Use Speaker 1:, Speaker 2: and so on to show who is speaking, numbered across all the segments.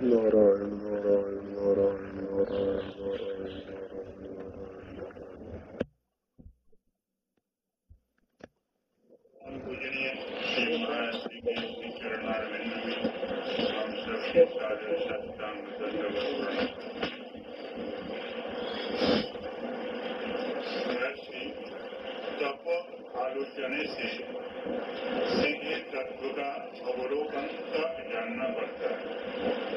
Speaker 1: नारायण नारायण नारायण नारायण नारायण
Speaker 2: आलोचने से सीधे तत्व का अवलोकन तब जानना पड़ता है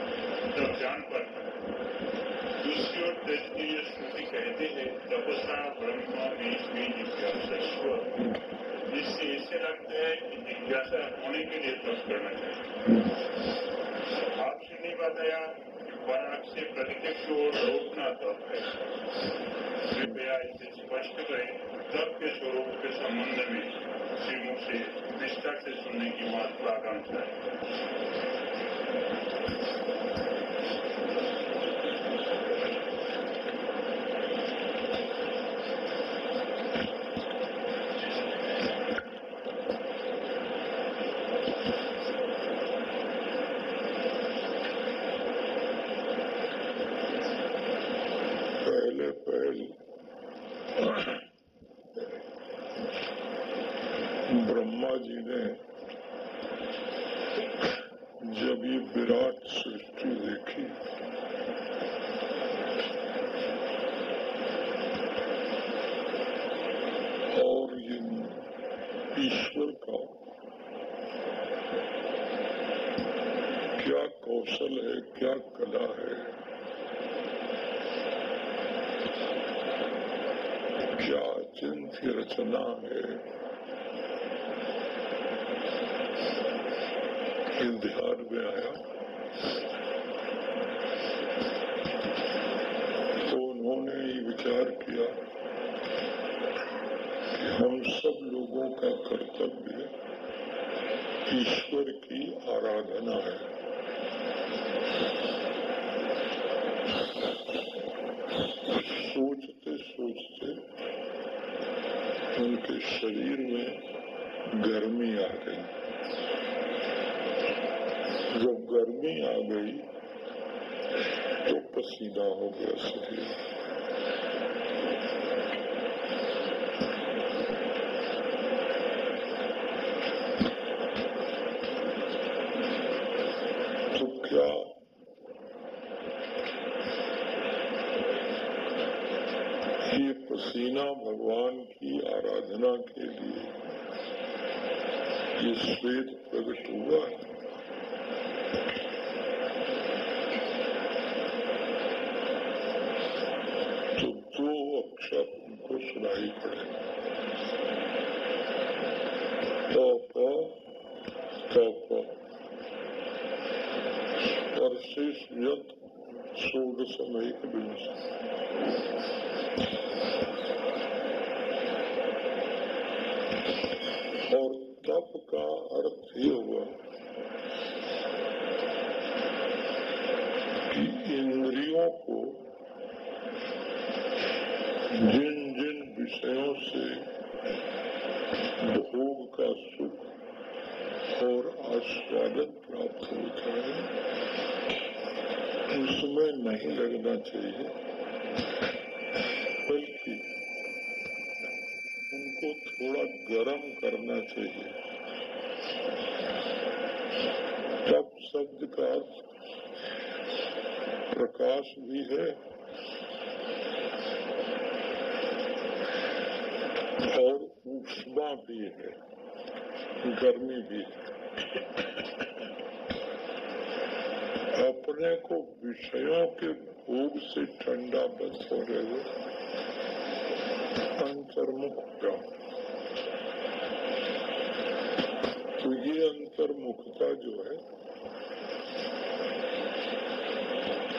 Speaker 2: है दूसरी ओर तृतीय स्मृति कहते हैं तपसा ब्रह्म बीज जिज्ञासा जिससे ऐसे लगता है कि जिज्ञासा होने के लिए तप करना चाहिए आपसे नहीं बताया पराग से प्रत्यक्ष और रोकना तप है कृपया इसे स्पष्ट करें तप के स्वरूप के संबंध में श्री मुख से विस्तार से सुनने की महत्वाकांक्षा है
Speaker 1: पहले पहल ब्रह्मा जी ने जब ये विराट सृष्टि देखी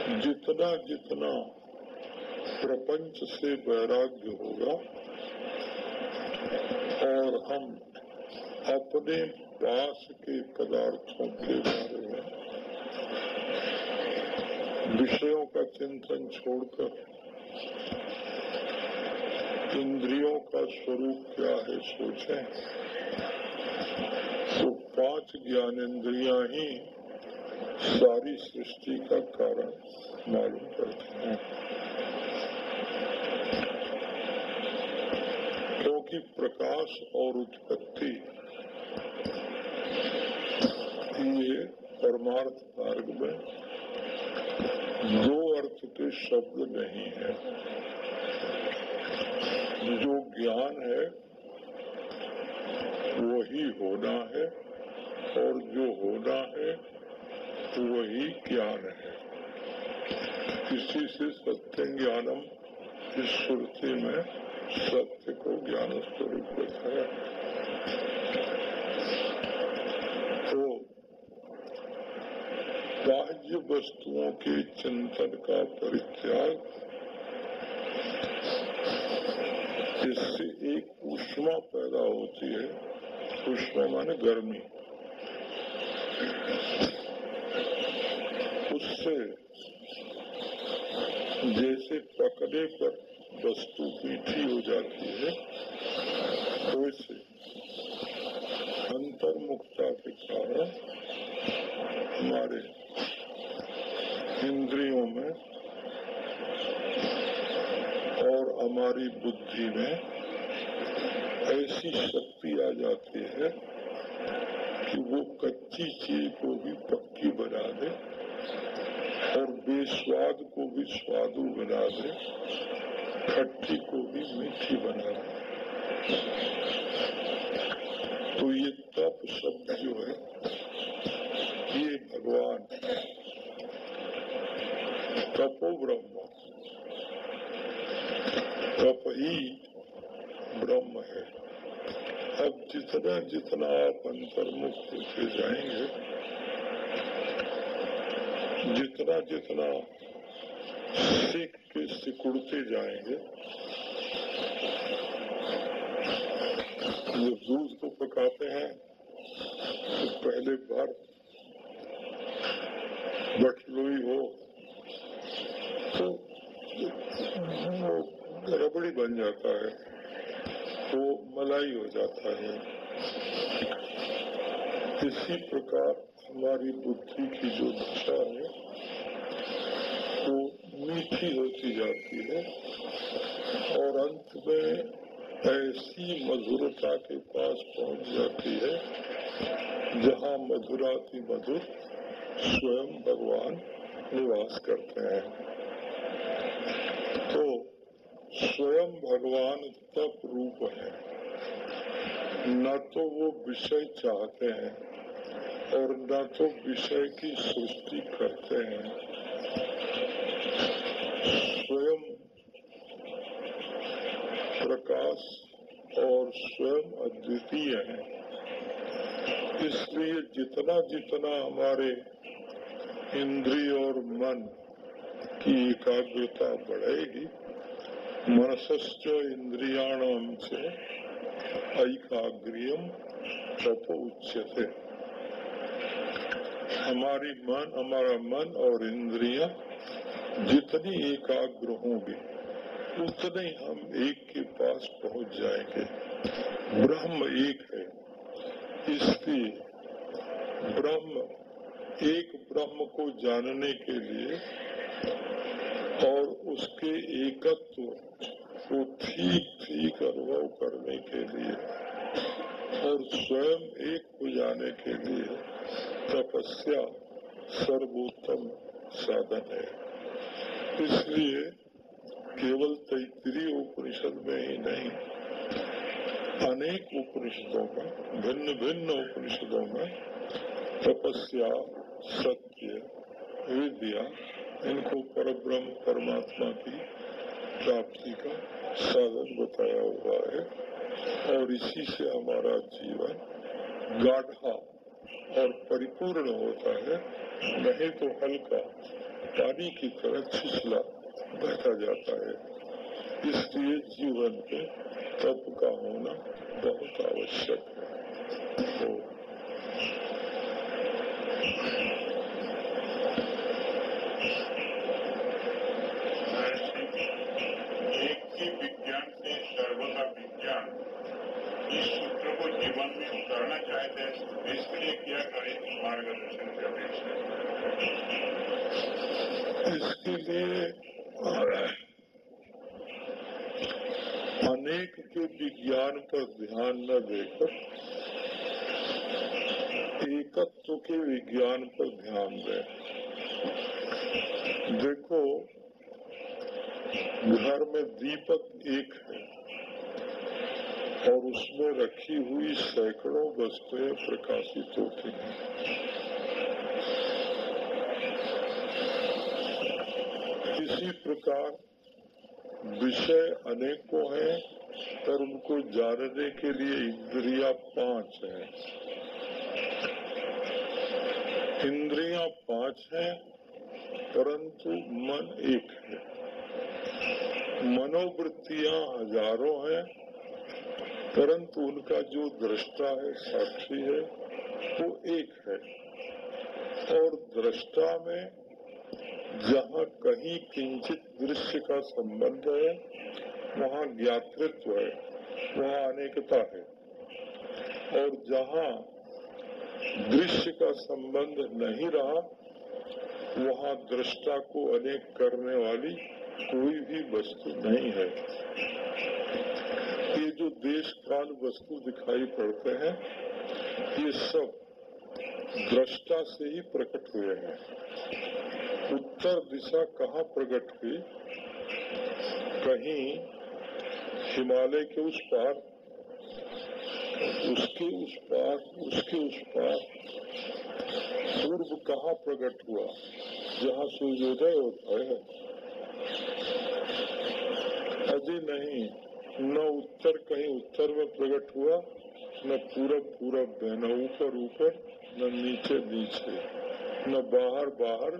Speaker 1: जितना जितना प्रपंच से वैराग्य होगा और हम अपने पास के पदार्थों के बारे में विषयों का चिंतन छोड़कर इंद्रियों का स्वरूप क्या है सोचें? तो पाँच ज्ञानेन्द्रियाँ ही सारी सृष्टि का कारण मालूम करते हैं। क्योंकि प्रकाश और उत्पत्ति ये परमार्थ मार्ग में दो अर्थ के शब्द नहीं है। जो ज्ञान है, वही होना है और जो होना है वही ज्ञान है। इसी से सत्य ज्ञानम, इस श्रुति में सत्य को ज्ञान स्वरूप बताया। तो बाह्य वस्तुओं के चिंतन का परित्याग इससे एक उष्मा पैदा होती है, उष्मा माने गर्मी। उससे जैसे पकड़े पर वस्तु मीठी हो जाती है, वैसे अंतर्मुखता के कारण हमारे इंद्रियों में और हमारी बुद्धि में ऐसी शक्ति आ जाती है कि वो कच्ची चीज़ को भी पक्की बना दे। और बेस्वाद को भी स्वादु बना दे, खट्टी को भी मीठी बना दे। तो ये तप शब्द जो है, ये भगवान तपो ब्रह्म। तप ही ब्रह्म है। अब जितना जितना आप अंतर्मुख होते जाएँगे जितना जितना सीख के सिकुड़ते जाएँगे, जब दूध को पकाते हैं तो पहले बार बटलोई हो तो वो रबड़ी बन जाता है, वो मलाई हो जाता है। इसी प्रकार हमारी बुद्धि की जो दशा है, वो मीठी होती जाती है और अंत में ऐसी मधुरता के पास पहुँच जाती है, जहाँ मधुराति मधुर स्वयं भगवान निवास करते हैं। तो स्वयं भगवान तप रूप है। न तो वो विषय चाहते हैं और न तो विषय की सृष्टि करते हैं। स्वयं प्रकाश और स्वयं अद्वितीय है। इसलिए जितना जितना हमारे इंद्रिय और मन की एकाग्रता बढ़ेगी मनसश्च इंद्रियाणाम से ऐकाग्रियम तप उच्यते हमारी मन, हमारा मन और इंद्रिया जितनी एकाग्र होंगे, उतने हम एक के पास पहुँच जाएँगे। ब्रह्म एक है। इसलिए ब्रह्म, एक ब्रह्म को जानने के लिए और उसके एकत्व को ठीक ठीक अनुभव करने के लिए और स्वयं एक हो जाने के लिए तपस्या सर्वोत्तम साधन है। इसलिए केवल तैतरीय उपनिषद में ही नहीं, अनेक उपनिषदों में भिन्न भिन्न उपनिषदों में तपस्या, सत्य, विद्या, इनको परब्रह्म, परमात्मा की प्राप्ति का साधन बताया हुआ है। और इसी से हमारा जीवन गाढ़ा और परिपूर्ण होता है, नहीं तो हल्का, पानी की तरह छिछला बहता जाता है। इसलिए जीवन में तप का होना बहुत आवश्यक है। तो
Speaker 2: विज्ञान से विज्ञान। को जीवन में उतारना चाहते हैं इसके लिए क्या करें मार्गदर्शन की अपेक्षा।
Speaker 1: इसके लिए अनेक के विज्ञान पर ध्यान न देकर, एकत्व के विज्ञान पर ध्यान दें। देखो, घर में दीपक एक है। और उसमें रखी हुई सैकड़ों वस्तुएँ प्रकाशित होती हैं। इसी प्रकार विषय अनेकों हैं, पर उनको जानने के लिए इंद्रिया पाँच हैं। इंद्रिया पाँच हैं, परंतु मन एक है। मनोवृत्तियाँ हज़ारों हैं परंतु उनका जो दृष्टा है, साक्षी है, वो एक है। और दृष्टा में जहाँ कहीं किंचित दृश्य का संबंध है, वहाँ ज्ञातृत्व है, वहाँ अनेकता है। और जहाँ दृश्य का संबंध नहीं रहा, वहाँ दृष्टा को अनेक करने वाली कोई भी वस्तु नहीं है। ये जो देश काल वस्तु दिखाई पड़ते हैं, ये सब दृष्टा से ही प्रकट हुए हैं। उत्तर दिशा कहाँ प्रकट हुई? कहीं हिमालय के उस पार, उसके उस पार, उसके उस पार। पूर्व कहाँ प्रकट हुआ? जहाँ सूर्योदय होता है। अजय नहीं। न उत्तर कहीं उत्तर में प्रकट हुआ न पूरब पूरब न ऊपर ऊपर, न नीचे नीचे, न बाहर बाहर,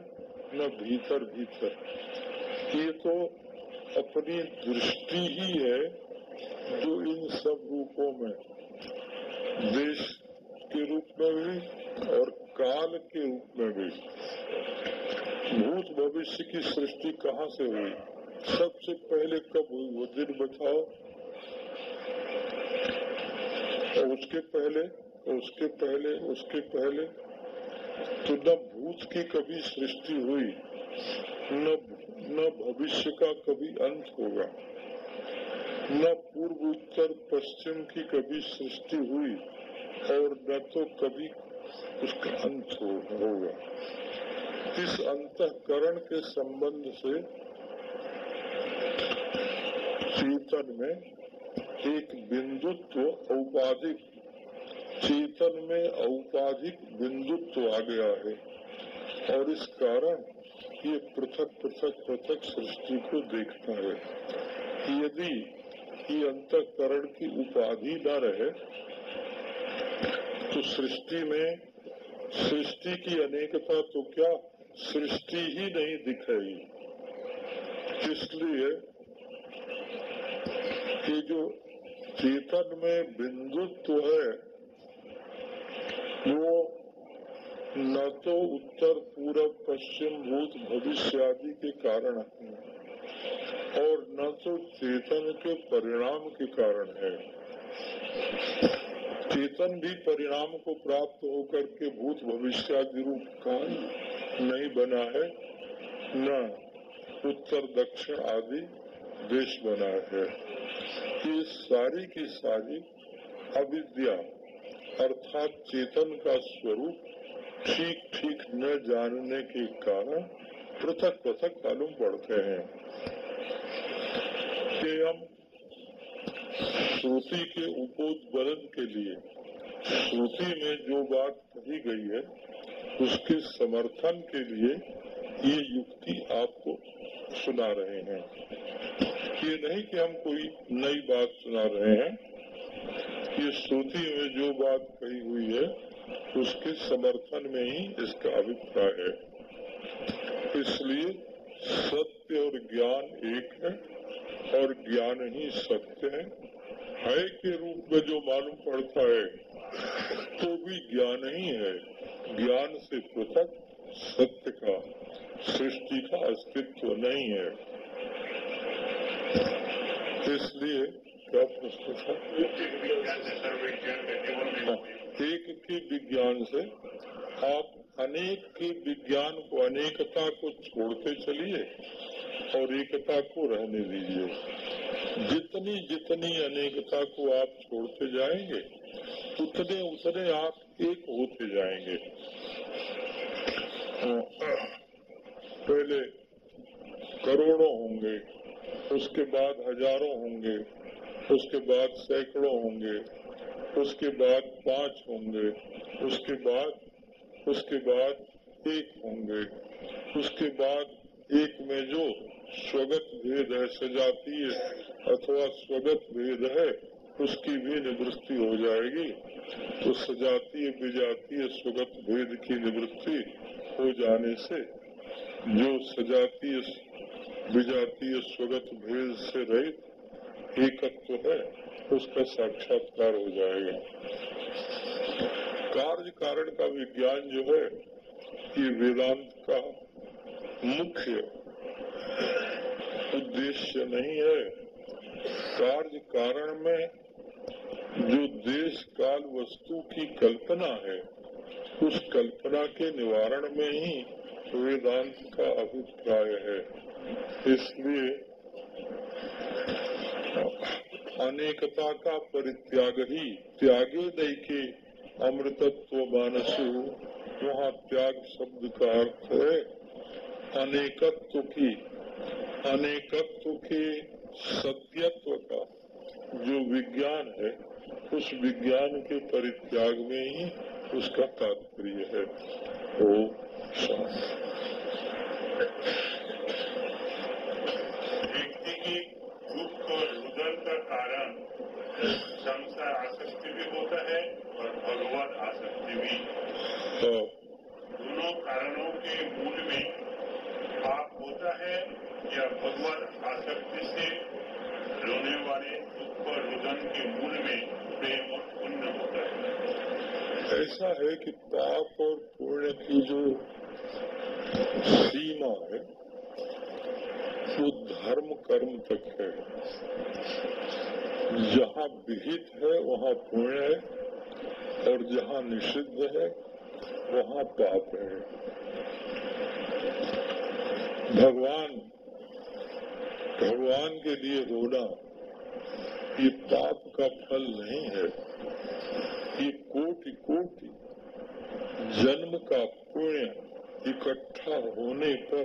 Speaker 1: न भीतर भीतर। ये तो अपनी दृष्टि ही है जो इन सब रूपों में, देश के रूप में भी और काल के रूप में भी भूत भविष्य की सृष्टि कहाँ से हुई? सबसे पहले कब हुई वो दिन बताओ और उसके पहले उसके पहले उसके पहले तो न भूत की कभी सृष्टि हुई न न भविष्य का कभी अंत होगा न पूर्व उत्तर पश्चिम की कभी सृष्टि हुई और न तो कभी उसका अंत हो, होगा। इस अंतकरण के संबंध से चेतन में एक बिंदुत्व औपाधिक, चेतन में औपाधिक बिंदुत्व आ गया है। और इस कारण ये पृथक पृथक पृथक सृष्टि को देखता है यदि ये अंतकरण की उपाधि न रहे तो सृष्टि में, सृष्टि की अनेकता तो क्या सृष्टि ही नहीं दिखेगी। इसलिए कि जो चेतन में बिंदुत्व है, वो न तो उत्तर, पूरब, पश्चिम, भूत, भविष्य आदि के कारण है, और न तो चेतन के परिणाम के कारण है। चेतन भी परिणाम को प्राप्त होकर के भूत, भविष्य आदि रूप का नहीं बना है, न उत्तर, दक्षिण आदि देश बना है। ये सारी की सारी अविद्या अर्थात चेतन का स्वरूप ठीक ठीक न जानने के कारण पृथक पृथक मालूम पड़ते हैं। कि हम श्रुति के उपोदबलन के लिए, श्रुति में जो बात कही गई है, उसके समर्थन के लिए ये युक्ति आपको सुना रहे हैं। ये नहीं कि हम कोई नई बात सुना रहे हैं ये श्रुति में जो बात कही हुई है, उसके समर्थन में ही इसका अभिप्राय है। इसलिए सत्य और ज्ञान एक है, और ज्ञान ही सत्य है। है के रूप में जो मालूम पड़ता है तो भी ज्ञान ही है। ज्ञान से पृथक सत्य का, सृष्टि का अस्तित्व नहीं है। इसलिए क्या प्रश्न था एक के विज्ञान से आप अनेक के विज्ञान को अनेकता को छोड़ते चलिए और एकता को रहने दीजिए। जितनी जितनी अनेकता को आप छोड़ते जाएँगे, उतने उतने आप एक होते जाएँगे। पहले करोड़ों होंगे। उसके बाद हज़ारों होंगे, उसके बाद सैकड़ों होंगे, उसके बाद पाँच होंगे, उसके बाद उसके बाद एक होंगे, उसके बाद एक में जो स्वगत भेद है, सजातीय अथवा स्वगत भेद है, उसकी भी निवृत्ति हो जाएगी। तो सजातीय, विजातीय, स्वगत भेद की निवृत्ति हो जाने से जो सजातीय विजातीय स्वगत भेद से रहित एकत्व तो है, उसका साक्षात्कार हो जाएगा। कार्य कारण का विज्ञान जो है, ये वेदांत का मुख्य उद्देश्य नहीं है। कार्य कारण में जो देश काल वस्तु की कल्पना है, उस कल्पना के निवारण में ही वेदांत का अभिप्राय है इसलिए अनेकता का परित्याग ही त्यागे दई के अमृतत्व मानसु वहाँ त्याग शब्द का अर्थ है अनेकत्व की, अनेकत्व के सत्यत्व का। जो विज्ञान है उस विज्ञान के परित्याग में ही उसका तात्पर्य है। ओ
Speaker 2: व्यक्ति की दुख और रुदन का कारण संसार आसक्ति भी होता है और भगवत आसक्ति भी।
Speaker 1: हाँ,
Speaker 2: दोनों कारणों के मूल में पाप होता है या भगवान आसक्ति से दुख के मूल में प्रेम होता है
Speaker 1: ऐसा है कि पाप और पुण्य की जो सीमा है, वो धर्म कर्म तक है। जहाँ विहित है, वहाँ पुण्य है, और जहाँ निषिद्ध है, वहाँ पाप है। भगवान भगवान के लिए रोना ये पाप का फल नहीं है ये कोटि कोटि जन्म का पुण्य इकट्ठा होने पर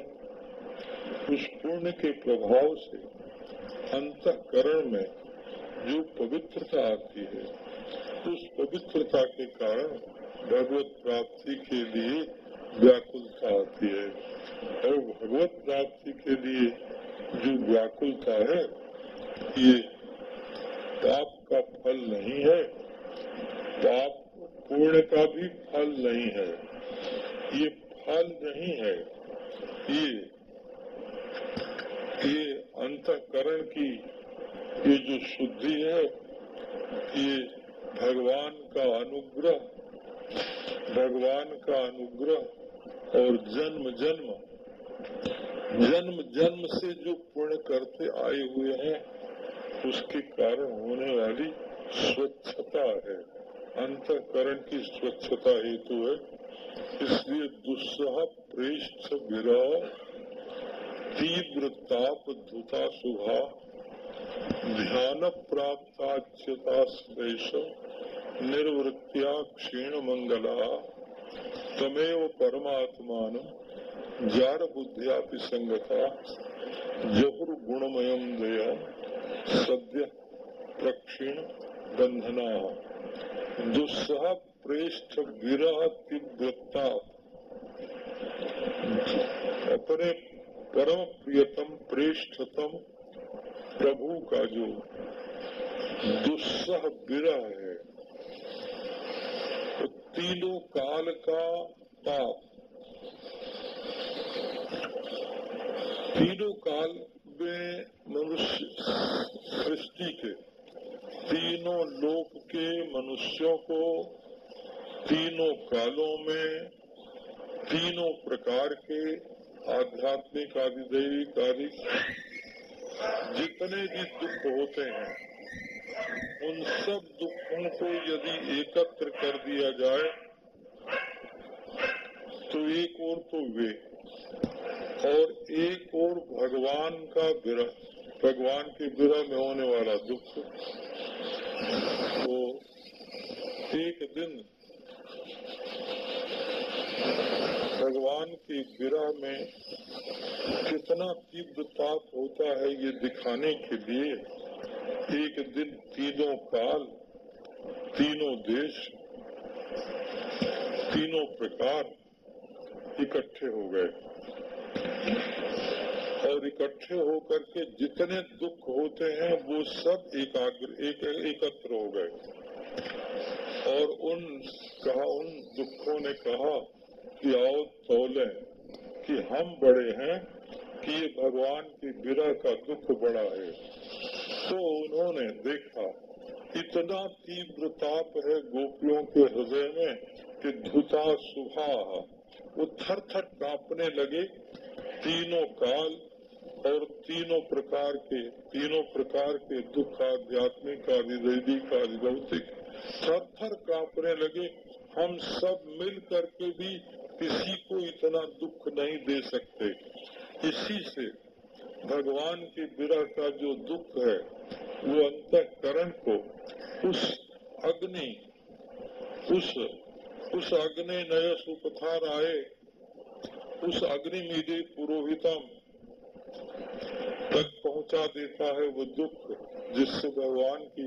Speaker 1: उस पुण्य के प्रभाव से अंतकरण में जो पवित्रता आती है, उस पवित्रता के कारण भगवत प्राप्ति के लिए व्याकुलता आती है। और भगवत प्राप्ति के लिए जो व्याकुलता है, ये पाप का फल नहीं है, पाप पुण्य का भी फल नहीं है। ये फल नहीं है ये ये अंतकरण की ये जो शुद्धि है ये भगवान का अनुग्रह, भगवान का अनुग्रह और जन्म जन्म जन्म जन्म से जो पुण्य करते आए हुए हैं उसके कारण होने वाली स्वच्छता है। अंतकरण की स्वच्छता हेतु है। इसलिए दुस्सह, प्रेष्ठ, विरह, तीव्र ताप, धुता शुभा ध्यान प्राप्ताच्यता श्रेष निर्वृत्तिया, क्षीण मंगला, तमेव परमात्मान जार बुद्धिया संगता, जहुर गुणमयम दया सद्य प्रक्षीण बंधना। दुस्सह प्रेष्ठ विरह तीव्रता। अपने परम प्रियतम, प्रेष्ठतम प्रभु का जो दुस्सह विरह है तो तीनों काल का ताप तीनों काल में मनुष्य सृष्टि के तीनों लोक के मनुष्यों को तीनों कालों में, तीनों प्रकार के आध्यात्मिक आदि दैविक आदि जितने भी दुख होते हैं, उन सब दुखों को यदि एकत्र कर दिया जाए तो एक और तो वे और एक और भगवान का विरह, भगवान के विरह में होने वाला दुख। तो एक दिन भगवान के विरह में कितना तीव्र ताप होता है ये दिखाने के लिए एक दिन तीनों काल, तीनों देश, तीनों प्रकार इकट्ठे हो गए। और इकट्ठे होकर के जितने दुख होते हैं, वो सब एकाग्र, एक, एकत्र हो गए। और उन कहा, उन दुखों ने कहा, कि आओ तोले, कि हम बड़े हैं, कि ये भगवान की विरह का दुख बड़ा है। तो उन्होंने देखा, इतना तीव्र ताप है गोपियों के हृदय में, कि धुता सुहा वो थर थर कांपने लगे तीनों काल और तीनों प्रकार के, तीनों प्रकार के दुख आध्यात्मिक आदि दैविक आदि भौतिक थर थर कांपने लगे। हम सब मिल करके भी किसी को इतना दुख नहीं दे सकते। इसी से भगवान के विरह का जो दुख है, वो अंतकरण को, उस अग्नि, उस उस अग्नि नय सुपथार आए उस अग्नि मीदे पुरोहितम तक पहुँचा देता है वो दुख जिससे भगवान की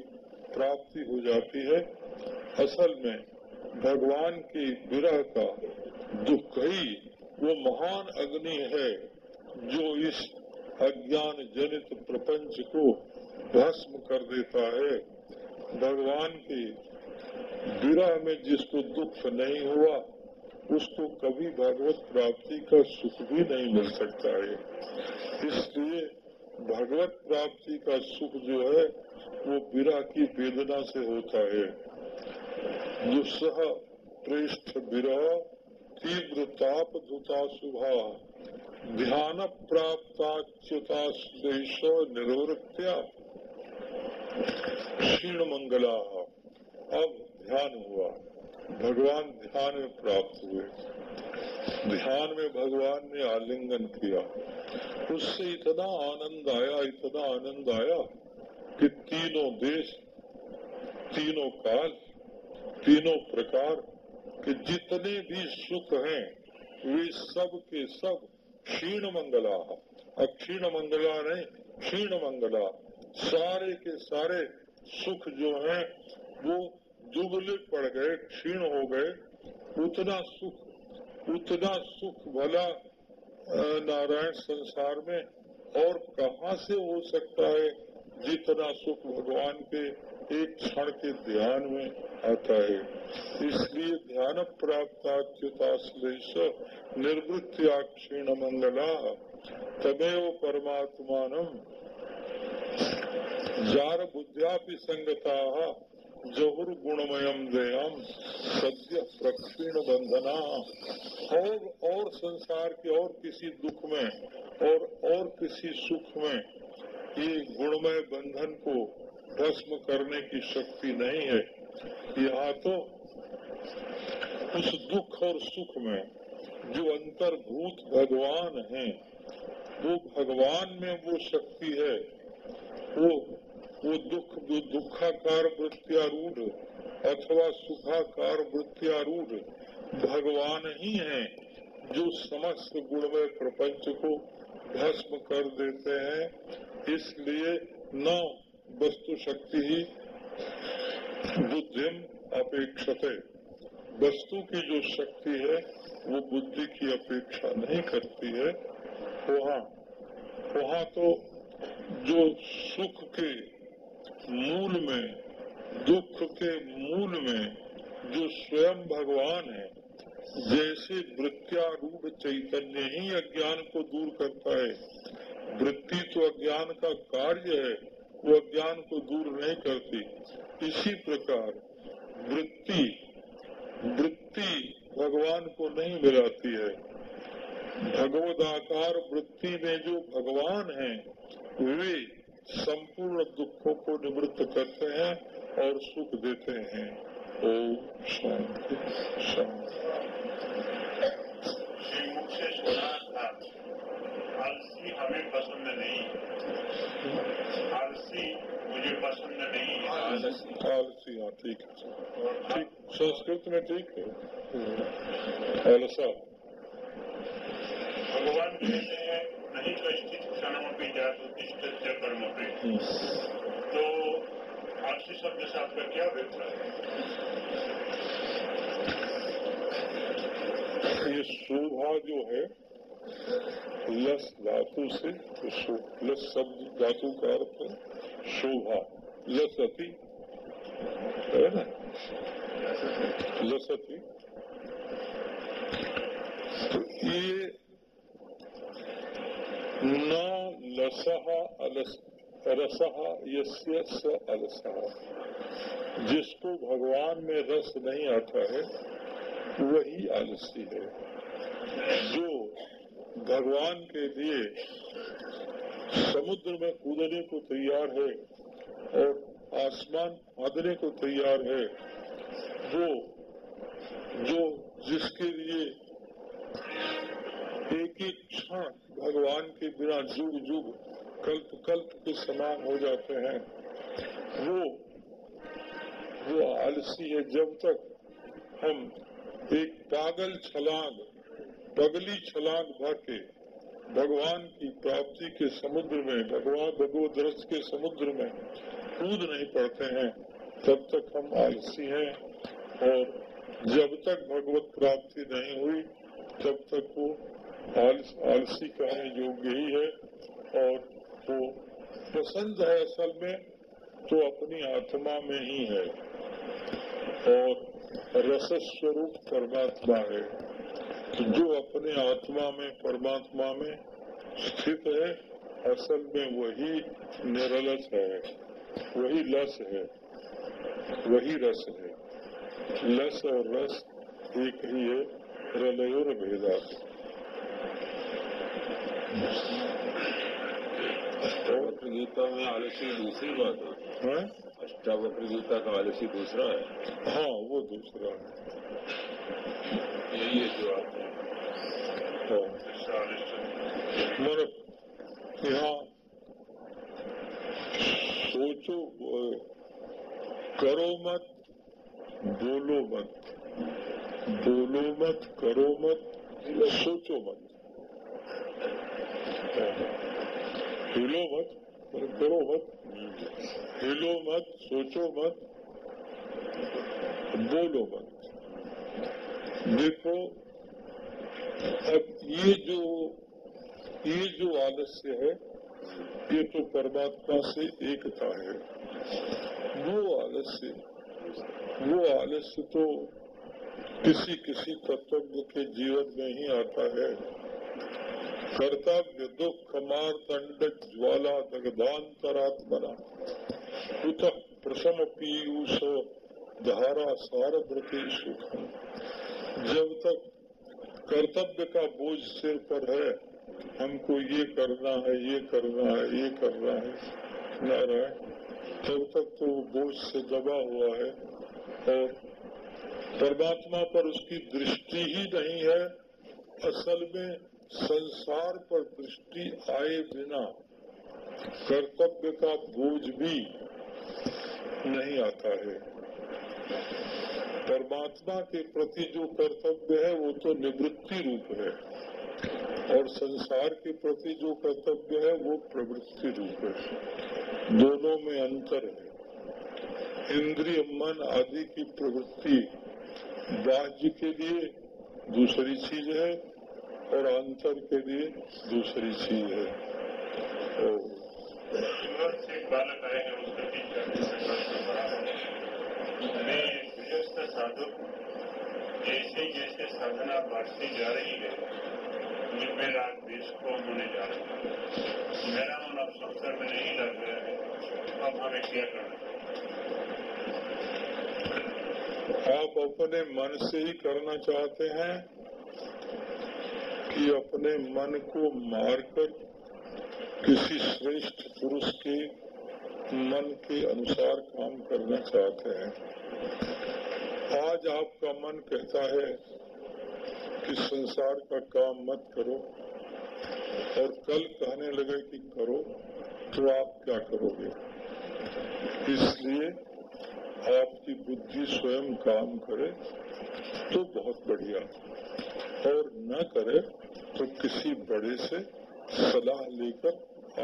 Speaker 1: प्राप्ति हो जाती है। असल में भगवान की विरह का दुख ही वो महान अग्नि है जो इस अज्ञान जनित प्रपंच को भस्म कर देता है। भगवान की विरह में जिसको दुख नहीं हुआ उसको कभी भगवत प्राप्ति का सुख भी नहीं मिल सकता है। इसलिए भगवत प्राप्ति का सुख जो है, वो विरह की वेदना से होता है। दुस्सह, प्रेष्ठ विरह तीव्र ताप धुता शुभा ध्यान प्राप्ताच्युता निवृत्त्या क्षीण मंगला, अब ध्यान हुआ। भगवान ध्यान में प्राप्त हुए। ध्यान में भगवान ने आलिंगन किया। उससे इतना आनंद आया, इतना आनंद आया कि तीनों देश, तीनों काल, तीनों प्रकार के जितने भी सुख हैं, वे सब के सब क्षीण मंगला। अक्षीण मंगला नहीं, क्षीण मंगला। सारे के सारे सुख जो हैं, वो दुबले पड़ गए, क्षीण हो गए, उतना सुख उतना सुख भला नारायण संसार में और कहा से हो सकता है? जितना सुख भगवान के एक क्षण के ध्यान में आता है। इसलिए ध्यान प्राप्त अच्युताश्लेष निर्वृत्तिया क्षीण मंगला, तमेव परमात्मान जार बुद्धिया संगता गुणमयम देयम सद्य प्रक्षीण बंधना और और संसार के और किसी दुख में, और और किसी सुख में, ये गुणमय बंधन को भस्म करने की शक्ति नहीं है। यहाँ तो उस दुख और सुख में जो अंतर्भूत भगवान है, वो भगवान में वो शक्ति है, वो वो दुख जो दुखाकार वृत्तियारूढ़ अथवा सुखाकार वृत्तियारूढ़ भगवान ही है, जो समस्त गुणमय प्रपंच को भस्म कर देते हैं। इसलिए न वस्तु शक्ति ही बुद्धिम अपेक्षते। वस्तु की जो शक्ति है, वो बुद्धि की अपेक्षा नहीं करती है। वहाँ वहाँ तो जो सुख के मूल में, दुख के मूल में जो स्वयं भगवान है, जैसे वृत्त्यारूढ़ चैतन्य ही अज्ञान को दूर करता है। वृत्ति तो अज्ञान का कार्य है, वो अज्ञान को दूर नहीं करती। इसी प्रकार वृत्ति वृत्ति भगवान को नहीं मिलाती है। भगवदाकार वृत्ति में जो भगवान है, वे संपूर्ण दुखों को निवृत्त करते हैं और सुख देते हैं। ओम शांति शांति। आलसी हाँ ठीक है ठीक संस्कृत में ठीक है। आलसा।
Speaker 2: भगवान कहते हैं क्षणमपि जात उत्तिष्ठ कर्मपि तो आलसी शब्द से आपका क्या अभिप्राय है
Speaker 1: ये शोभा जो है लस धातु से तो लस शब्द धातु का अर्थ है शोभा लसती है ना लसती तो ये न लसह अलस रसह स जिसको भगवान में रस नहीं आता है, वही आलसी है। जो भगवान के लिए समुद्र में कूदने को तैयार है और आसमान फादने को तैयार है, वो जो जिसके लिए एक एक क्षण भगवान के बिना जुग जुग कल्प कल्प के समान हो जाते हैं। वो वो आलसी है जब तक हम एक पागल छलांग, पगली छलांग भर के भगवान की प्राप्ति के समुद्र में, भगवान भगवत रस के समुद्र में कूद नहीं पड़ते हैं। तब तक हम आलसी हैं और जब तक भगवत प्राप्ति नहीं हुई, तब तक वो आलस, आलसी कहने योग्य ही है और वो पसंद है असल में तो अपनी आत्मा में ही है। और रस स्वरूप परमात्मा है जो अपने आत्मा में परमात्मा में स्थित है असल में वही निरलस है वही लस है वही रस है। लस और रस एक ही है रलयोर भेदा
Speaker 3: अष्टावक्र गीता में आलसी दूसरी बात है।
Speaker 1: हाँ?
Speaker 3: अष्टावक्र गीता का आलसी दूसरा है।
Speaker 1: हाँ वो दूसरा है।
Speaker 3: यही है जो आप
Speaker 1: हाँ। मतलब यहाँ सोचो करो मत बोलो मत। बोलो मत करो मत सोचो मत। हिलो मत मतलब करो मत। हिलो मत, सोचो मत, बोलो मत। देखो, अब ये जो ये जो आलस्य है, ये तो परमात्मा से एकता है। वो आलस्य वो आलस्य तो किसी किसी तत्व के जीवन में ही आता है। कर्तव्य दुख मारतंड ज्वाला दग्धांतरात्मना उत प्रसम पीयूष, धारा सारभृति सुखम जब तक कर्तव्य का बोझ सिर पर है, हमको ये करना है, ये करना है, ये करना है। नारायण तब तक तो बोझ से दबा हुआ है, और परमात्मा पर उसकी दृष्टि ही नहीं है, असल में संसार पर दृष्टि आए बिना कर्तव्य का बोझ भी नहीं आता है। परमात्मा के प्रति जो कर्तव्य है, वो तो निवृत्ति रूप है। और संसार के प्रति जो कर्तव्य है, वो प्रवृत्ति रूप है। दोनों में अंतर है। इंद्रिय मन आदि की प्रवृत्ति बाह्य के लिए दूसरी चीज़ है। और अंतर के लिए दूसरी चीज़ है।
Speaker 2: साधु जैसे जैसे साधना जा रही है देश को होने जा मेरा मन अब में नहीं लग रहा है अब हमें क्या करना
Speaker 1: आप अपने मन से ही करना चाहते हैं कि अपने मन को मारकर किसी श्रेष्ठ पुरुष के मन के अनुसार काम करना चाहते हैं। आज आपका मन कहता है कि संसार का काम मत करो और कल कहने लगे कि करो तो आप क्या करोगे? इसलिए आपकी बुद्धि स्वयं काम करे तो बहुत बढ़िया। और न करे तो किसी बड़े से सलाह लेकर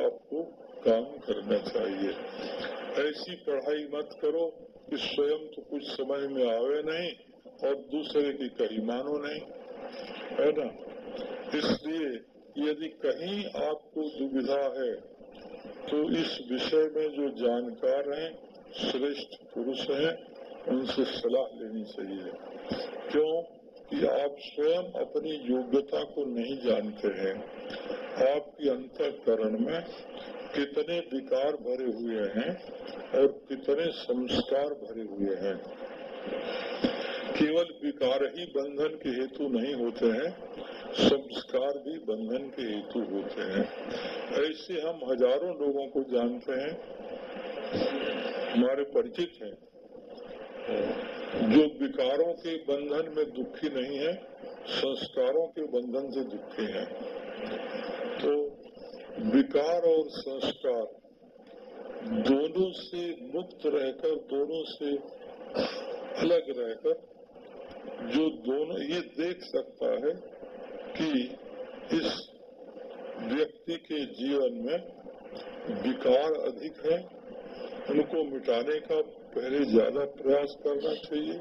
Speaker 1: आपको काम करना चाहिए। ऐसी पढ़ाई मत करो कि स्वयं तो कुछ समझ में आवे नहीं और दूसरे की कहीं मानो नहीं। है ना? इसलिए यदि कहीं आपको दुविधा है तो इस विषय में जो जानकार हैं, श्रेष्ठ पुरुष हैं, उनसे सलाह लेनी चाहिए। क्यों? कि आप स्वयं अपनी योग्यता को नहीं जानते हैं। आपके अंतकरण में कितने विकार भरे हुए हैं और कितने संस्कार भरे हुए हैं। केवल विकार ही बंधन के हेतु नहीं होते हैं, संस्कार भी बंधन के हेतु होते हैं। ऐसे हम हज़ारों लोगों को जानते हैं, हमारे परिचित हैं। जो विकारों के बंधन में दुखी नहीं है, संस्कारों के बंधन से दुखी है। तो विकार और संस्कार दोनों से मुक्त रहकर, दोनों से अलग रहकर, जो दोनों, ये देख सकता है कि इस व्यक्ति के जीवन में विकार अधिक है, उनको मिटाने का पहले ज़्यादा प्रयास करना चाहिए।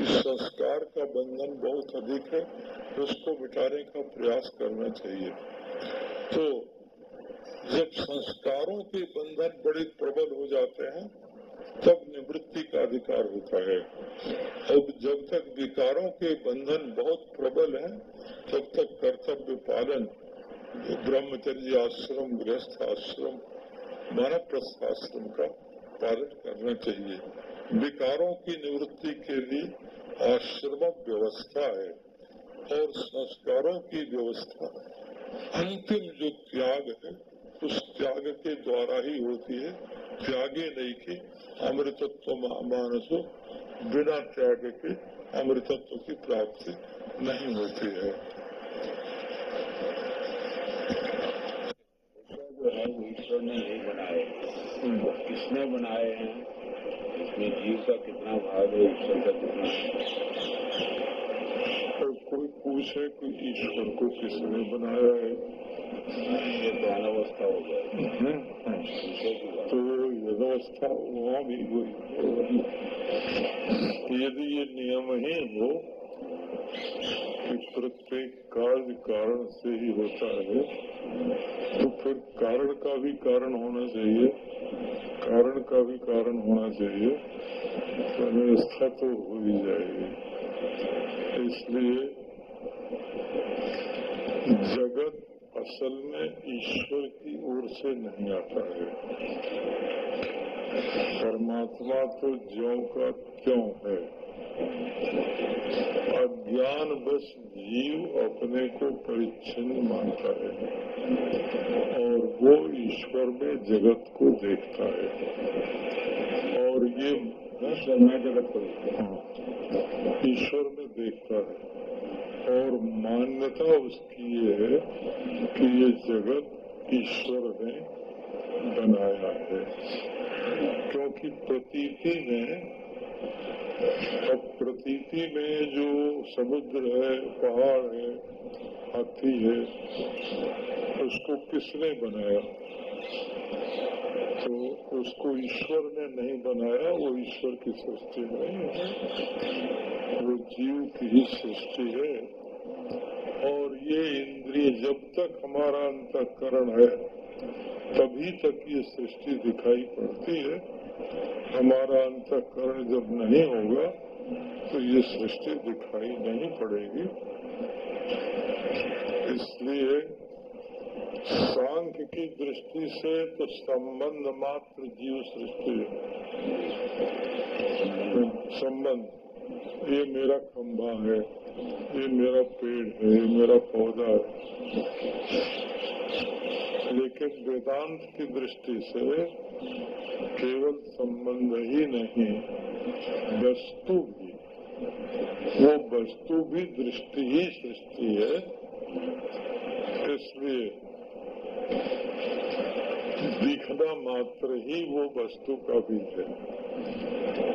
Speaker 1: इस संस्कार का बंधन बहुत अधिक है, उसको मिटाने का प्रयास करना चाहिए। तो जब संस्कारों के बंधन बड़े प्रबल हो जाते हैं, तब निवृत्ति का अधिकार होता है। अब जब तक विकारों के बंधन बहुत प्रबल हैं, तब तक कर्तव्य पालन, ब्रह्मचर्य आश्रम, गृहस्थ आश्रम, मानव प्रस्थाश्रम का पालन करना चाहिए। विकारों की निवृत्ति के लिए आश्रम व्यवस्था है और संस्कारों की व्यवस्था। अंतिम जो त्याग है, उस त्याग के द्वारा ही होती है। त्यागे नहीं के अमृतत्व मानसो बिना त्याग के अमृतत्व की प्राप्ति नहीं होती है।
Speaker 3: ईश्वर ने नहीं किसने बनाए हैं इसमें जीव का कितना भाग है ईश्वर का कितना
Speaker 1: और कोई पूछे कि ईश्वर को किसने बनाया है?
Speaker 3: ये तो अनवस्था हो जाए
Speaker 1: हम्म। तो व्यवस्था वहाँ भी हुई यदि ये नियम ही हो कि प्रत्येक कार्य कारण से ही होता है तो फिर कारण का भी कारण होना चाहिए। कारण का भी कारण होना चाहिए तो व्यवस्था तो हो ही जाएगी। इसलिए जगत असल में ईश्वर की ओर से नहीं आता है। परमात्मा तो ज्यो का क्यों है। अज्ञान बस जीव अपने को परिच्छिन्न मानता है और वो ईश्वर में जगत को देखता है। और ये
Speaker 3: ईश्वर में जगत को
Speaker 1: ईश्वर में देखता है। और मान्यता उसकी ये है कि ये जगत ईश्वर ने बनाया है। क्योंकि प्रतीति में अब प्रतीति में जो समुद्र है, पहाड़ है, हाथी है, उसको किसने बनाया? तो उसको ईश्वर ने नहीं बनाया, वो ईश्वर की सृष्टि नहीं है। वो जीव की ही सृष्टि है। और ये इंद्रिय जब तक हमारा अंतकरण है, तभी तक ये सृष्टि दिखाई पड़ती है। हमारा अंतकरण जब नहीं होगा तो ये सृष्टि दिखाई नहीं पड़ेगी। इसलिए सांख्य की दृष्टि से तो संबंध मात्र जीव सृष्टि है। संबंध, ये मेरा खंभा है, ये मेरा पेड़ है, ये मेरा पौधा है। लेकिन वेदांत की दृष्टि से केवल संबंध ही नहीं, वस्तु भी। वो वस्तु भी दृष्टि ही सृष्टि है, इसलिए दिखना मात्र ही वो वस्तु का बीज है।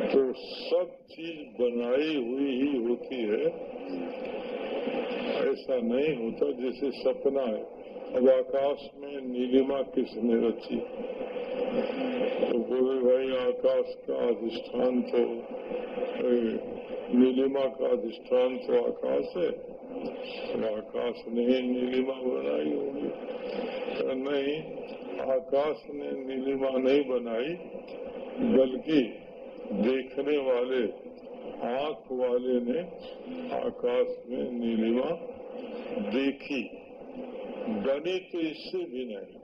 Speaker 1: तो सब चीज़ बनाई हुई ही होती है, ऐसा नहीं होता जैसे सपना है। अब आकाश में नीलिमा किसने रची? तो बोले, भाई, आकाश का अधिष्ठान तो नीलिमा का अधिष्ठान तो आकाश है। तो आकाश ने ही नीलिमा बनाई होगी। तो नहीं, आकाश ने नीलिमा नहीं बनाई, बल्कि देखने वाले, आँख वाले ने आकाश में नीलिमा देखी। बनी तो इससे भी नहीं।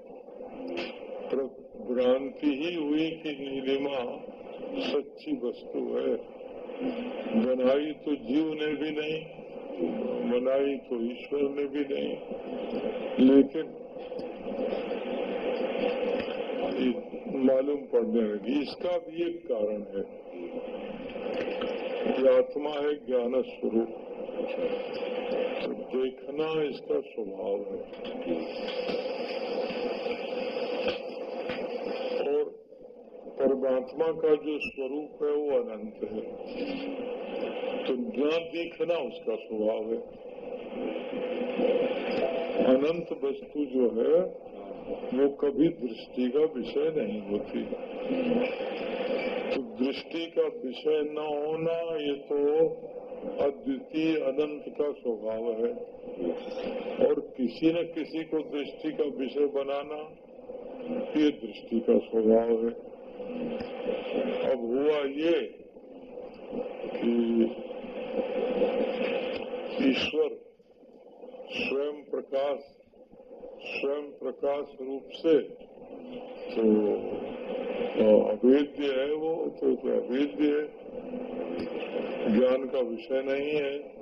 Speaker 1: भ्रांति ही हुई कि नीलिमा सच्ची वस्तु है। बनाई तो जीव ने भी नहीं, बनाई तो ईश्वर ने भी नहीं। लेकिन मालूम पड़ने लगी, इसका भी एक कारण है। आत्मा है ज्ञान स्वरूप देखना इसका स्वभाव है। और परमात्मा का जो स्वरूप है, वो अनंत है। तो ज्ञान देखना उसका स्वभाव है। अनंत वस्तु जो है, वो कभी दृष्टि का विषय नहीं होती। तो दृष्टि का विषय न होना, ये तो अद्वितीय अनंत का स्वभाव है। और किसी न किसी को दृष्टि का विषय बनाना ये दृष्टि का स्वभाव है। अब हुआ ये कि ईश्वर स्वयं प्रकाश स्वयं प्रकाश रूप से तो अवेद्य है वो तो, तो अवेद्य है। ज्ञान का विषय नहीं है।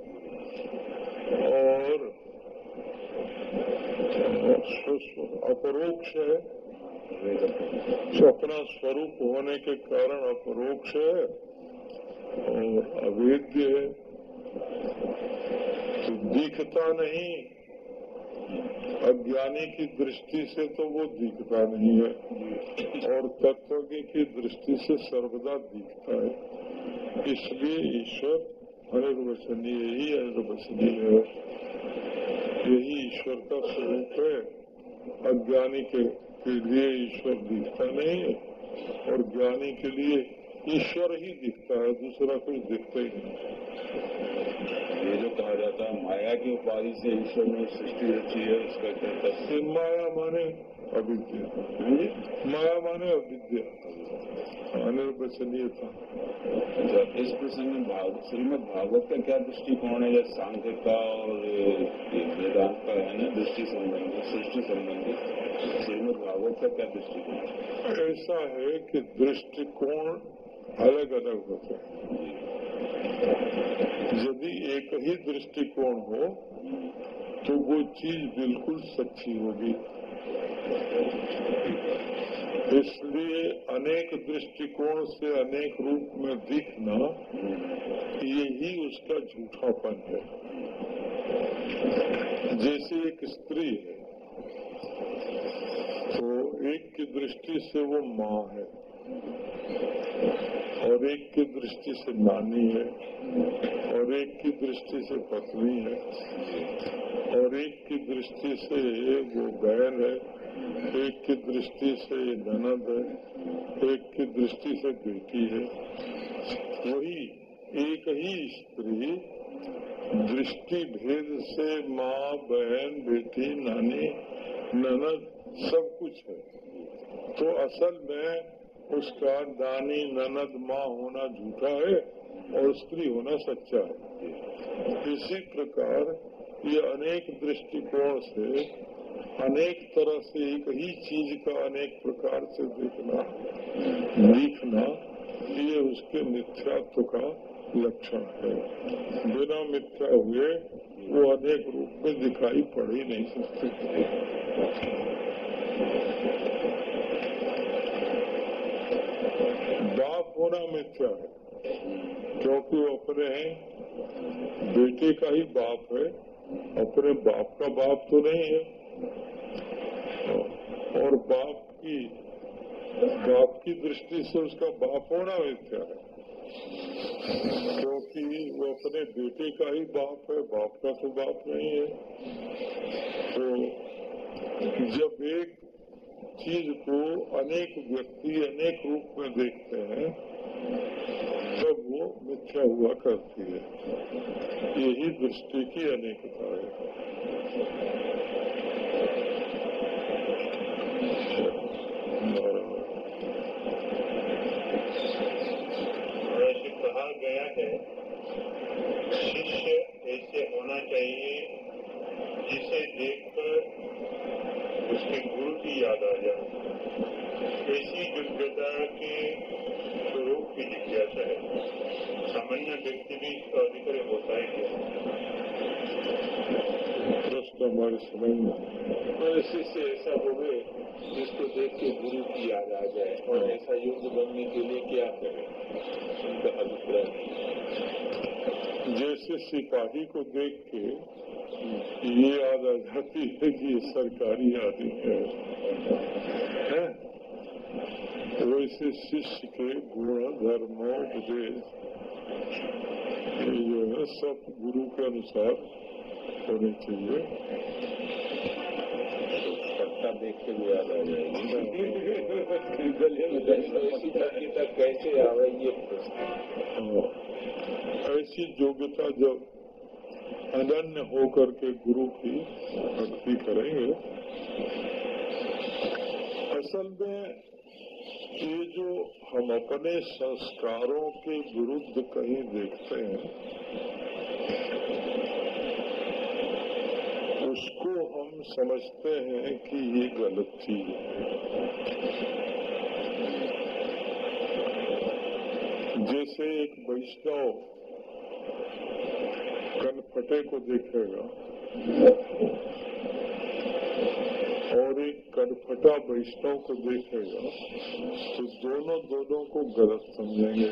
Speaker 1: और अपरोक्ष है। अपना स्वरूप होने के कारण अपरोक्ष है और अवेद्य है। तो दिखता नहीं। अज्ञानी की दृष्टि से तो वो दिखता नहीं है। और तत्वज्ञ की दृष्टि से सर्वदा दिखता है। इसलिए ईश्वर अनिर्वचनीय ही अनिर्वचनीय है यही ईश्वर का स्वरूप है अज्ञानी के, के लिए ईश्वर दिखता नहीं है और ज्ञानी के लिए ईश्वर ही दिखता है दूसरा कुछ दिखता ही नहीं
Speaker 3: ये जो कहा जाता है माया की उपाधि से ईश्वर ने सृष्टि रची है उसका क्या
Speaker 1: माया माने अविद्या माया माने अविद्या। अनिर्वचनीय था
Speaker 3: तो इस प्रसंग में भाग श्रीमद भागवत का क्या दृष्टिकोण है? जैसे सांख्य का और वेदांत का है ना दृष्टि संबंधी सृष्टि संबंधी श्रीमद भागवत का क्या दृष्टिकोण
Speaker 1: ऐसा है कि दृष्टिकोण अलग अलग होते हैं। यदि एक ही दृष्टिकोण हो तो वो चीज़ बिल्कुल सच्ची होगी। इसलिए अनेक दृष्टिकोण से अनेक रूप में दिखना यही उसका झूठापन है। जैसे एक स्त्री है तो एक की दृष्टि से वो माँ है। और एक की दृष्टि से नानी है, और एक की दृष्टि से पत्नी है, और एक की दृष्टि से वो बहन है, एक की दृष्टि से ननद है, एक की दृष्टि से बेटी है। वही एक ही स्त्री दृष्टि भेद से माँ, बहन, बेटी, नानी, ननद सब कुछ है। तो असल में उसका दानी ननद माँ होना झूठा है और स्त्री होना सच्चा है। इसी प्रकार ये अनेक दृष्टिकोण से अनेक तरह से एक ही चीज़ का अनेक प्रकार से देखना, लिखना, ये उसके मिथ्यात्व का लक्षण है। बिना मिथ्या हुए वो अनेक रूप में दिखाई पड़ ही नहीं सकते। बाप होना मिथ्या है? क्योंकि अपने बेटे का ही बाप है, अपने बाप का बाप तो नहीं है। और बाप की दृष्टि से उसका बाप होना मिथ्या है? क्योंकि वो अपने बेटे का ही बाप है, बाप का तो बाप नहीं है। तो जब एक चीज़ को अनेक व्यक्ति, अनेक रूप में देखते हैं, तब वो मिथ्या हुआ करती है। यही दृष्टि की अनेकता है।
Speaker 2: कहा गया है, शिष्य ऐसे होना चाहिए जिसे देखकर उसके गुरु की याद आ जाए। ऐसी योग्यता के स्वरूप की जिज्ञासा है। सामान्य व्यक्ति भी इसका अधिकारी होता है क्या
Speaker 1: प्रश्न हमारे समझ में
Speaker 3: और शिष्य ऐसा हो गए जिसको देख के गुरु की याद आ जाए और ऐसा योग्य बनने के लिए क्या करें? उनका अभिप्राय।
Speaker 1: जैसे सिपाही को देख के, ये याद आ जाती है कि ये सरकारी आदमी है? वैसे शिष्य के गुण, धर्म उपदेश जो है सब गुरु के अनुसार होने चाहिए
Speaker 3: कैसे आवे ये।
Speaker 1: ऐसी योग्यता जब अनन्य होकर के गुरु की भक्ति करेंगे, असल में ये जो हम अपने संस्कारों के विरुद्ध कहीं देखते हैं उसको हम समझते हैं कि ये गलत चीज़ है जैसे एक वैष्णव कनफटे को देखेगा और एक कनफटा वैष्णव को देखेगा तो दोनों दोनों को गलत समझेंगे।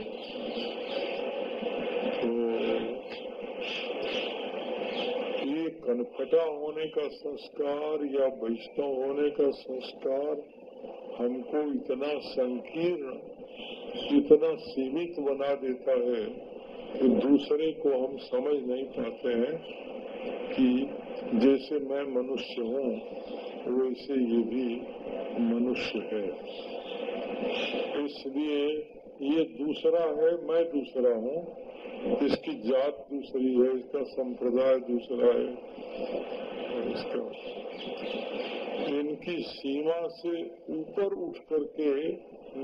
Speaker 1: तो ये कनफटा होने का संस्कार या वैष्णव होने का संस्कार हमको इतना संकीर्ण, इतना सीमित बना देता है कि दूसरे को हम समझ नहीं पाते हैं कि जैसे मैं मनुष्य हूँ, वैसे ये भी मनुष्य है। इसलिए ये दूसरा है, मैं दूसरा हूँ। इसकी जात दूसरी है, इसका संप्रदाय दूसरा है इसका इनकी सीमा से ऊपर उठ करके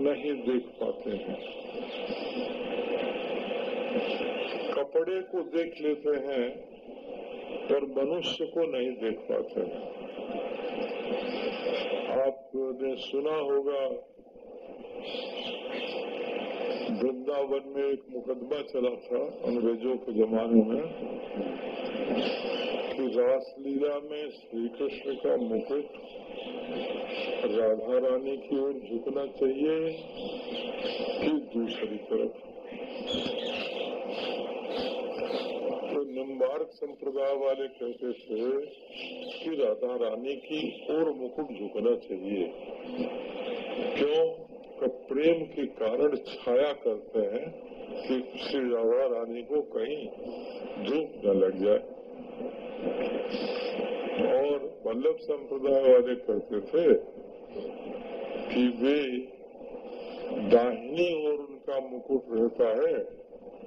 Speaker 1: नहीं देख पाते हैं। कपड़े को देख लेते हैं और मनुष्य को नहीं देख पाते हैं। आपने सुना होगा वृंदावन में एक मुकदमा चला था अंग्रेज़ों के जमाने में कि रासलीला में श्री कृष्ण का मुकुट राधा रानी की ओर झुकना चाहिए कि दूसरी तरफ़। तो निम्बार्क संप्रदाय वाले कहते थे कि राधा रानी की ओर मुकुट झुकना चाहिए। क्यों? का प्रेम के कारण छाया करते हैं कि श्री राधा रानी को कहीं धूप न लग जाए। और वल्लभ संप्रदाय वाले कहते थे कि वे दाहिनी ओर उनका मुकुट रहता है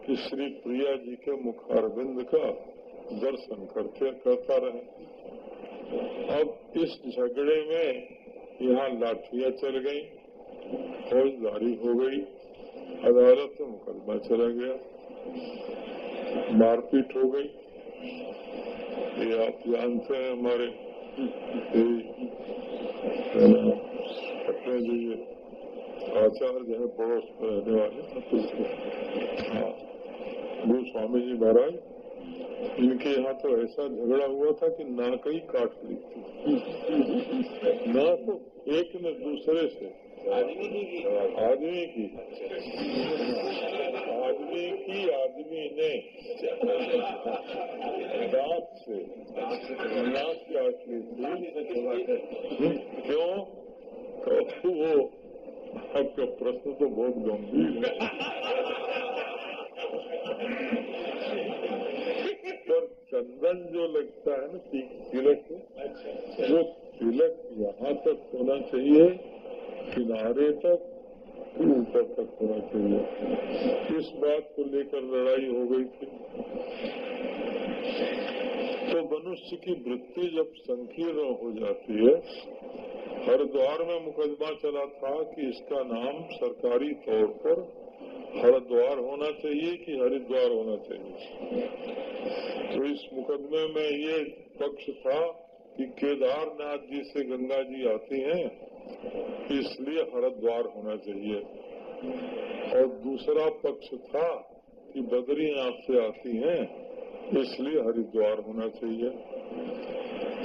Speaker 1: कि श्री प्रिया जी के मुखारविंद का दर्शन करते करता रहे। अब इस झगड़े में यहाँ लाठियाँ चल गई। फौजदारी हो गई अदालत में मुकदमा चला गया। मारपीट हो गई। ये आप जानते हैं हमारे अपने जो ये आचार्य है, पड़ोस में रहने वाले हाँ स्वामी जी महाराज इनके यहाँ तो ऐसा झगड़ा हुआ था कि नाक ही काट ली थी। नाक एक ने दूसरे से।
Speaker 3: आदमी की
Speaker 1: आदमी की। आदमी की आदमी ने। दांत से। नाक काट ली थी। क्यों? तो वो आपका प्रश्न तो बहुत गंभीर है। पर चंदन जो लगता है ना तिलक वो तिलक यहाँ तक होना चाहिए किनारे तक ऊपर तक होना चाहिए। इस बात को लेकर लड़ाई हो गई थी। तो मनुष्य की वृत्ति जब संकीर्ण हो जाती है हरिद्वार में मुकदमा चला था कि इसका नाम सरकारी तौर पर हरिद्वार होना चाहिए कि हरिद्वार होना चाहिए? तो इस मुकदमे में ये पक्ष था कि केदारनाथ जी से गंगा जी आती हैं, इसलिए हरिद्वार होना चाहिए। और दूसरा पक्ष था कि बद्रीनाथ से आती हैं, इसलिए हरिद्वार होना चाहिए।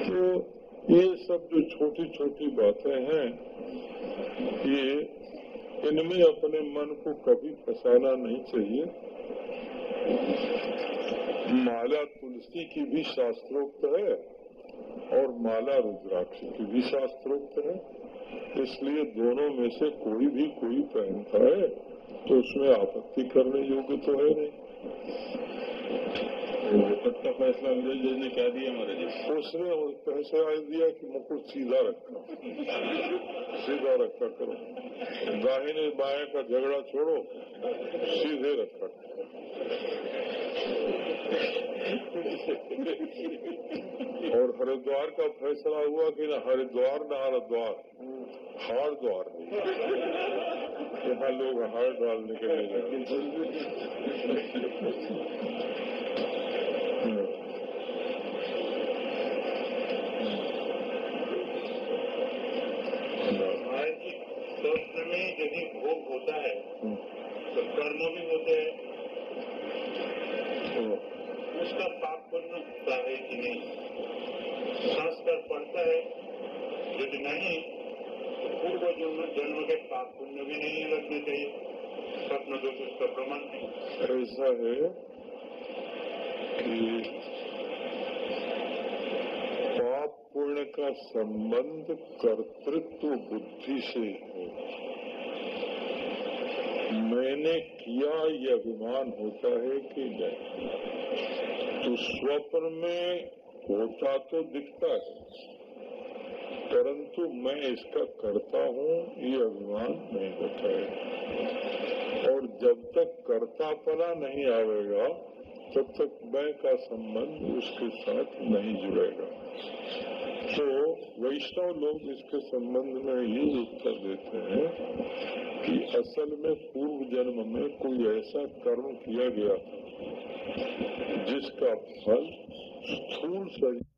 Speaker 1: तो ये सब जो छोटी छोटी बातें हैं, ये इनमें अपने मन को कभी फंसाना नहीं चाहिए। माला तुलसी की भी शास्त्रोक्त है और माला रुद्राक्ष की भी शास्त्रोक्त है। इसलिए दोनों में से कोई भी कोई पहनता है तो उसमें आपत्ति करने योग्य तो है नहीं।
Speaker 3: का फैसला अंग्रेज़ ने क्या दिया हमारे जी
Speaker 1: उसने फैसला दिया कि मुकुट सीधा रखा। सीधा रखा करो। दाहिने बाएँ का झगड़ा छोड़ो, सीधे रखा। और हरिद्वार का फैसला हुआ कि न हरिद्वार न हरिद्वार। हार द्वार यहाँ लोग हार लिए जाते हैं।
Speaker 2: शास्त्र में यदि भोग होता है तो कर्म भी होते हैं। उसका पाप पुण्य होता है कि नहीं। संस्कार पड़ता है, यदि नहीं तो पूर्व जन्म जन्म के पाप पुण्य भी नहीं रखने चाहिए। स्वप्न दोष उसका प्रमाण नहीं।
Speaker 1: ऐसा है कि पाप पुण्य का संबंध कर्तृत्व बुद्धि से है। मैंने किया यह अभिमान होता है कि नहीं। तो स्वप्न में होता तो दिखता है, परंतु मैं इसका करता हूँ ये अभिमान नहीं होता है। और जब तक कर्तापना नहीं आवेगा, तब तक मैं का संबंध उसके साथ नहीं जुड़ेगा। तो वैष्णव लोग इसके संबंध में ये उत्तर देते हैं कि असल में पूर्व जन्म में कोई ऐसा कर्म किया गया जिसका फल स्थूल शरीर